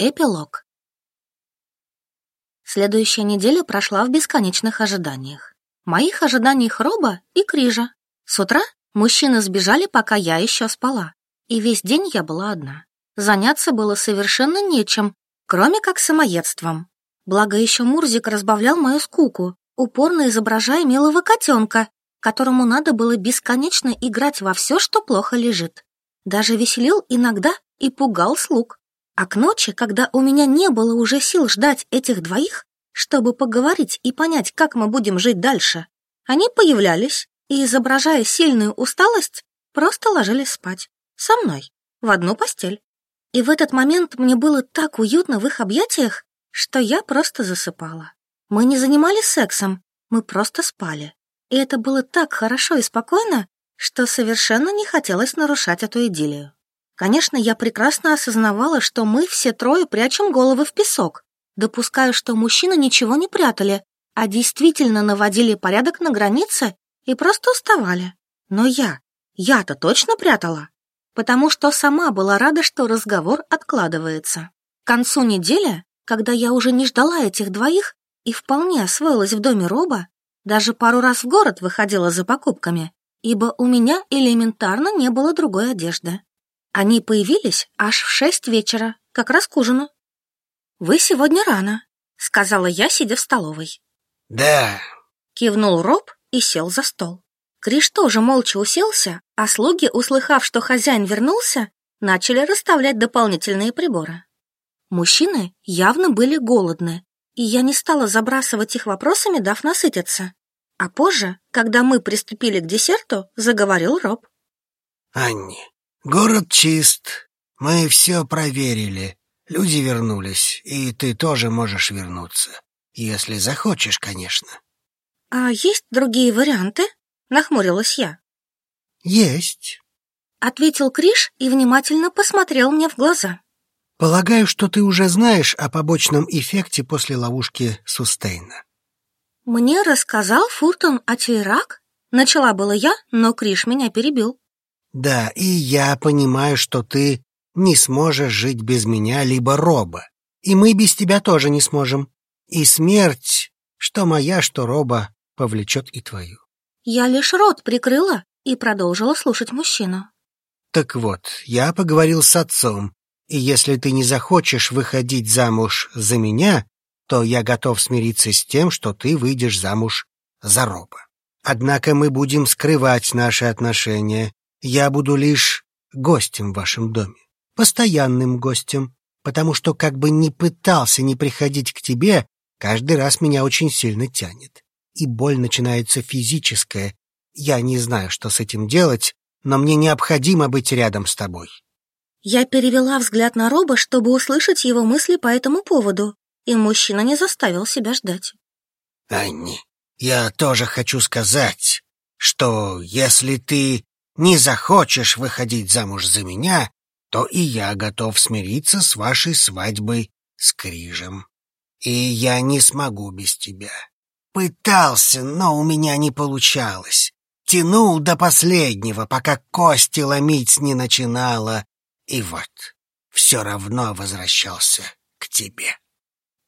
Эпилог. Следующая неделя прошла в бесконечных ожиданиях. Моих ожиданиях Роба и Крижа. С утра мужчины сбежали, пока я еще спала. И весь день я была одна. Заняться было совершенно нечем, кроме как самоедством. Благо еще Мурзик разбавлял мою скуку, упорно изображая милого котенка, которому надо было бесконечно играть во все, что плохо лежит. Даже веселил иногда и пугал слуг. А к ночи, когда у меня не было уже сил ждать этих двоих, чтобы поговорить и понять, как мы будем жить дальше, они появлялись и, изображая сильную усталость, просто ложились спать. Со мной. В одну постель. И в этот момент мне было так уютно в их объятиях, что я просто засыпала. Мы не занимались сексом, мы просто спали. И это было так хорошо и спокойно, что совершенно не хотелось нарушать эту идиллию. Конечно, я прекрасно осознавала, что мы все трое прячем головы в песок. Допускаю, что мужчины ничего не прятали, а действительно наводили порядок на границе и просто уставали. Но я, я-то точно прятала, потому что сама была рада, что разговор откладывается. К концу недели, когда я уже не ждала этих двоих и вполне освоилась в доме Роба, даже пару раз в город выходила за покупками, ибо у меня элементарно не было другой одежды. Они появились аж в шесть вечера, как раз к ужину. «Вы сегодня рано», — сказала я, сидя в столовой. «Да», — кивнул Роб и сел за стол. Криш тоже молча уселся, а слуги, услыхав, что хозяин вернулся, начали расставлять дополнительные приборы. Мужчины явно были голодны, и я не стала забрасывать их вопросами, дав насытиться. А позже, когда мы приступили к десерту, заговорил Роб. «Анни, Город чист. Мы все проверили. Люди вернулись, и ты тоже можешь вернуться. Если захочешь, конечно. А есть другие варианты? Нахмурилась я. Есть. Ответил Криш и внимательно посмотрел мне в глаза. Полагаю, что ты уже знаешь о побочном эффекте после ловушки Сустейна. Мне рассказал Фуртон о Тельрак? Начала было я, но Криш меня перебил. Да, и я понимаю, что ты не сможешь жить без меня, либо Роба. И мы без тебя тоже не сможем. И смерть, что моя, что Роба, повлечет и твою. Я лишь рот прикрыла и продолжила слушать мужчину. Так вот, я поговорил с отцом, и если ты не захочешь выходить замуж за меня, то я готов смириться с тем, что ты выйдешь замуж за Роба. Однако мы будем скрывать наши отношения, я буду лишь гостем в вашем доме, постоянным гостем, потому что как бы ни пытался не приходить к тебе, каждый раз меня очень сильно тянет. И боль начинается физическая. Я не знаю, что с этим делать, но мне необходимо быть рядом с тобой. Я перевела взгляд на Роба, чтобы услышать его мысли по этому поводу, и мужчина не заставил себя ждать. Анни, я тоже хочу сказать, что если ты не захочешь выходить замуж за меня, то и я готов смириться с вашей свадьбой с Крижем. И я не смогу без тебя. Пытался, но у меня не получалось. Тянул до последнего, пока кости ломить не начинала. И вот, все равно возвращался к тебе.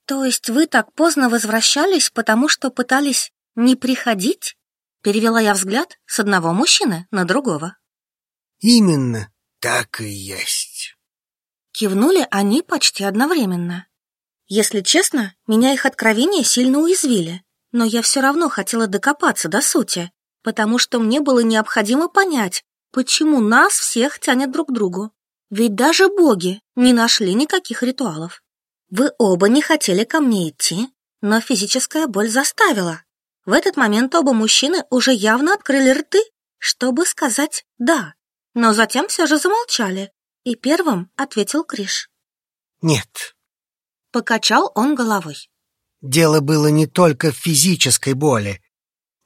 То есть вы так поздно возвращались, потому что пытались не приходить? Перевела я взгляд с одного мужчины на другого. Именно так и есть. Кивнули они почти одновременно. Если честно, меня их откровения сильно уязвили, но я все равно хотела докопаться до сути, потому что мне было необходимо понять, почему нас всех тянет друг к другу. Ведь даже боги не нашли никаких ритуалов. Вы оба не хотели ко мне идти, но физическая боль заставила. В этот момент оба мужчины уже явно открыли рты, чтобы сказать «да». Но затем все же замолчали, и первым ответил Криш. «Нет». Покачал он головой. «Дело было не только в физической боли.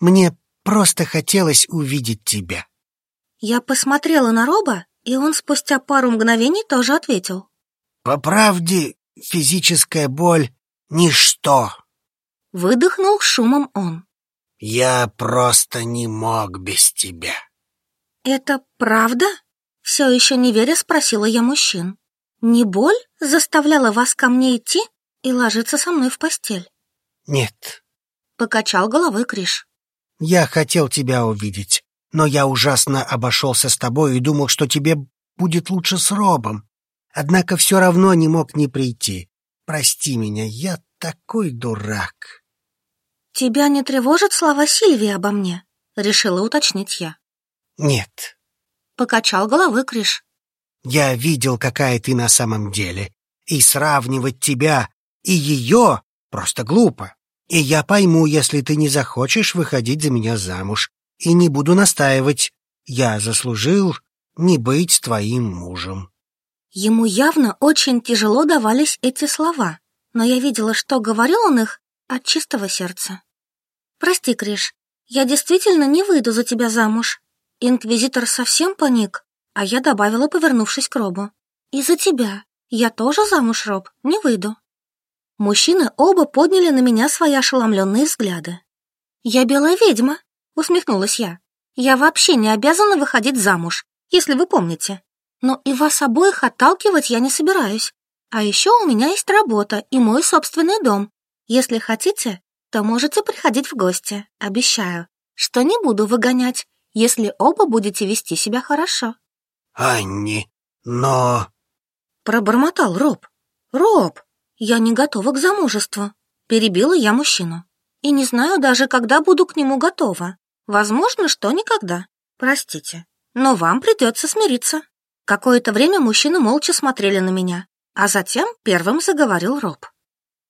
Мне просто хотелось увидеть тебя». Я посмотрела на Роба, и он спустя пару мгновений тоже ответил. «По правде, физическая боль — ничто». Выдохнул шумом он. Я просто не мог без тебя. Это правда? Все еще не веря спросила я мужчин. Не боль заставляла вас ко мне идти и ложиться со мной в постель? Нет, Покачал головой Криш. я хотел тебя увидеть, но я ужасно обошелся с тобой и думал, что тебе будет лучше с Робом. Однако все равно не мог не прийти. Прости меня, я такой дурак. Тебя не тревожат слова Сильвии обо мне? Решила уточнить я. Нет, Покачал головой Криш. я видел, какая ты на самом деле, и сравнивать тебя и ее просто глупо. И я пойму, если ты не захочешь выходить за меня замуж, и не буду настаивать. Я заслужил не быть твоим мужем. Ему явно очень тяжело давались эти слова, но я видела, что говорил он их от чистого сердца. «Прости, Криш, я действительно не выйду за тебя замуж». Инквизитор совсем паник, а я добавила, повернувшись к Робу. «Из-за тебя. Я тоже замуж, Роб, не выйду». Мужчины оба подняли на меня свои ошеломленные взгляды. «Я белая ведьма», — усмехнулась я. «Я вообще не обязана выходить замуж, если вы помните. Но и вас обоих отталкивать я не собираюсь. А еще у меня есть работа и мой собственный дом. Если хотите, то можете приходить в гости, обещаю, что не буду выгонять, если оба будете вести себя хорошо». Анни, но... Пробормотал Роб. «Роб, я не готова к замужеству», — перебила я мужчину. «И не знаю даже, когда буду к нему готова. Возможно, что никогда. Простите, но вам придется смириться». Какое-то время мужчины молча смотрели на меня, а затем первым заговорил Роб.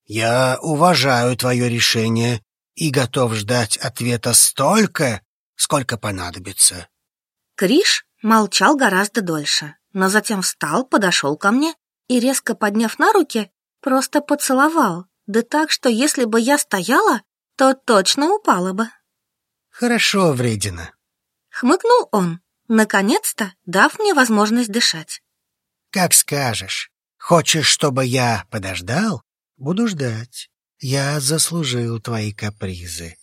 Я уважаю твое решение и готов ждать ответа столько, сколько понадобится. Криш молчал гораздо дольше, но затем встал, подошел ко мне и, резко подняв на руки, просто поцеловал, да так, что если бы я стояла, то точно упала бы. Хорошо, вредина. Хмыкнул он, наконец-то дав мне возможность дышать. Как скажешь. Хочешь, чтобы я подождал? Буду ждать. Я заслужил твои капризы.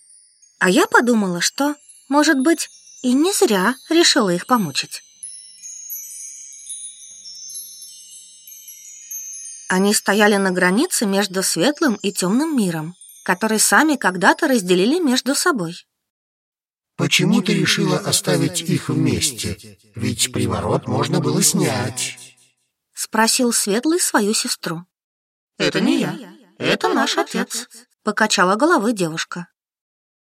А я подумала, что, может быть, и не зря решила их помучить. Они стояли на границе между светлым и темным миром, который сами когда-то разделили между собой. Почему ты решила оставить их вместе? Ведь приворот можно было снять. Спросил Светлый свою сестру. Это не я. Это наш отец. Покачала головой девушка.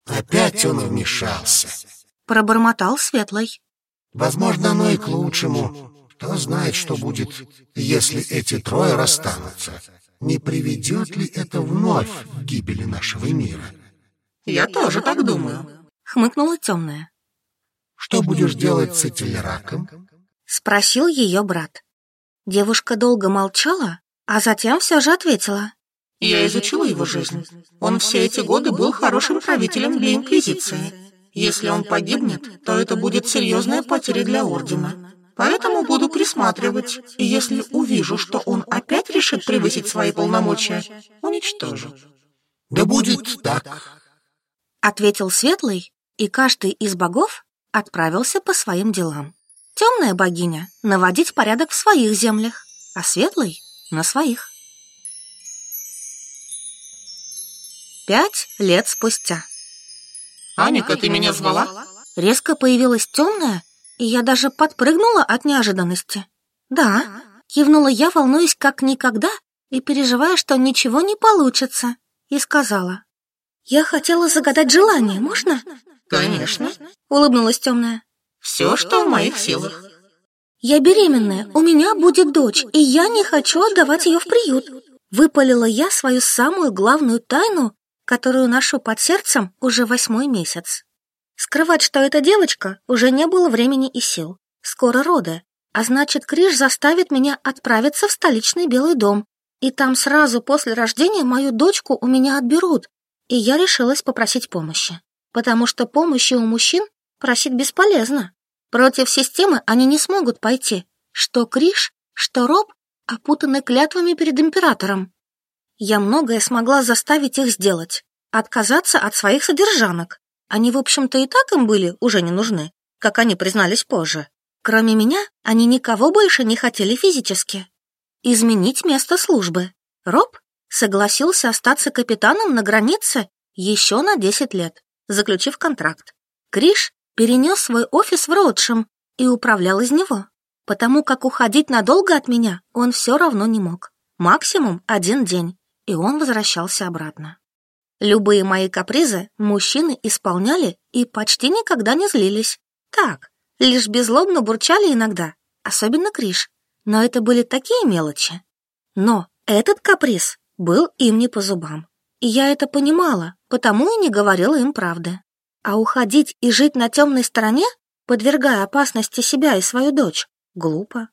Опять он вмешался. Пробормотал Светлый. Возможно, оно и к лучшему. Кто знает, что будет, если эти трое расстанутся. Не приведет ли это вновь к гибели нашего мира? Я тоже так думаю. Хмыкнула темная. Что будешь делать с Этельраком? Спросил ее брат. Девушка долго молчала, а затем все же ответила. Я изучила его жизнь. Он все эти годы был хорошим правителем для Инквизиции. Если он погибнет, то это будет серьезная потеря для Ордена. Поэтому буду присматривать, и если увижу, что он опять решит превысить свои полномочия, уничтожу. Да будет так. Ответил Светлый, и каждый из богов отправился по своим делам. Темная богиня — наводить порядок в своих землях, а Светлый — на своих. Пять лет спустя. Аника, ты меня звала? Резко появилась темная, и я даже подпрыгнула от неожиданности. «Да», — кивнула я, волнуясь как никогда и переживая, что ничего не получится, и сказала. «Я хотела загадать желание, можно?» Конечно. — улыбнулась темная. Все, что в моих силах. «Я беременная, у меня будет дочь, и я не хочу отдавать ее в приют». Выпалила я свою самую главную тайну, которую ношу под сердцем уже восьмой месяц. Скрывать, что это девочка, уже не было времени и сил. Скоро роды, а значит, Криш заставит меня отправиться в столичный Белый дом, и там сразу после рождения мою дочку у меня отберут, и я решилась попросить помощи, потому что помощи у мужчин просить бесполезно. Против системы они не смогут пойти. Что Криш, что Роб опутаны клятвами перед императором. Я многое смогла заставить их сделать. Отказаться от своих содержанок. Они, в общем-то, и так им были уже не нужны, как они признались позже. Кроме меня, они никого больше не хотели физически. изменить место службы. Роб согласился остаться капитаном на границе еще на 10 лет, заключив контракт. Криш перенес свой офис в Ротшем и управлял из него, потому как уходить надолго от меня он все равно не мог. Максимум один день, и он возвращался обратно. Любые мои капризы мужчины исполняли и почти никогда не злились. Так, лишь беззлобно бурчали иногда, особенно Криш. Но это были такие мелочи. Но этот каприз был им не по зубам. И я это понимала, потому и не говорила им правды. А уходить и жить на темной стороне, подвергая опасности себя и свою дочь, глупо.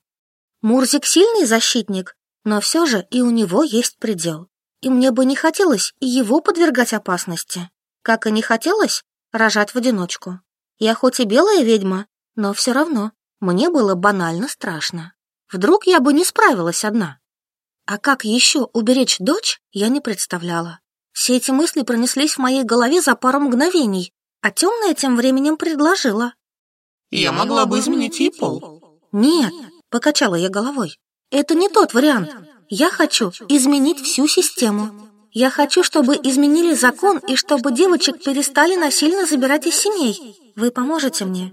Мурзик сильный защитник, но все же и у него есть предел. И мне бы не хотелось его подвергать опасности, как и не хотелось рожать в одиночку. Я хоть и белая ведьма, но все равно мне было банально страшно. Вдруг я бы не справилась одна. А как еще уберечь дочь, я не представляла. Все эти мысли пронеслись в моей голове за пару мгновений, а темная тем временем предложила. «Я могла бы изменить ей пол». «Нет», — покачала я головой, — «это не тот вариант. Я хочу изменить всю систему. Я хочу, чтобы изменили закон и чтобы девочек перестали насильно забирать из семей. Вы поможете мне?»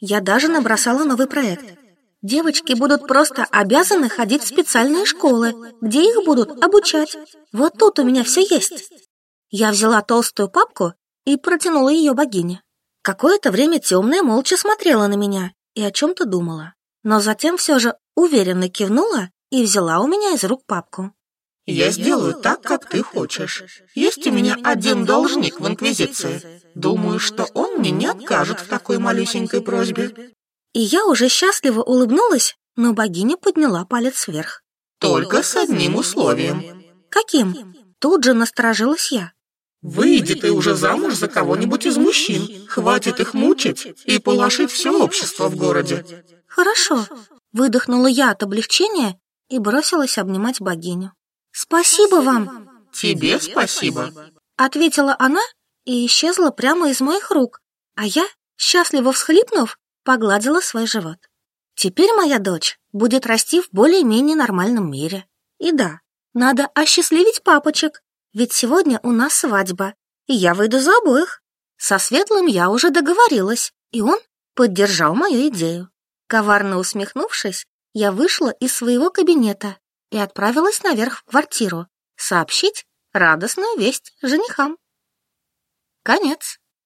Я даже набросала новый проект. Девочки будут просто обязаны ходить в специальные школы, где их будут обучать. Вот тут у меня все есть. Я взяла толстую папку и протянула ее богине. Какое-то время темная молча смотрела на меня и о чем-то думала, но затем все же уверенно кивнула и взяла у меня из рук папку. «Я сделаю так, как ты хочешь. Есть у меня один должник в Инквизиции. Думаю, что он мне не откажет в такой малюсенькой просьбе». И я уже счастливо улыбнулась, но богиня подняла палец вверх. «Только с одним условием». «Каким?» Тут же насторожилась я. Выйди ты уже замуж за кого-нибудь из мужчин. Хватит их мучить и полошить все общество в городе. Хорошо. Выдохнула я от облегчения и бросилась обнимать богиню. Спасибо вам. Тебе спасибо. Ответила она и исчезла прямо из моих рук, а я, счастливо всхлипнув, погладила свой живот. Теперь моя дочь будет расти в более-менее нормальном мире. И да, надо осчастливить папочек, ведь сегодня у нас свадьба, и я выйду за обоих. Со Светлым я уже договорилась, и он поддержал мою идею. Коварно усмехнувшись, я вышла из своего кабинета и отправилась наверх в квартиру сообщить радостную весть женихам. Конец.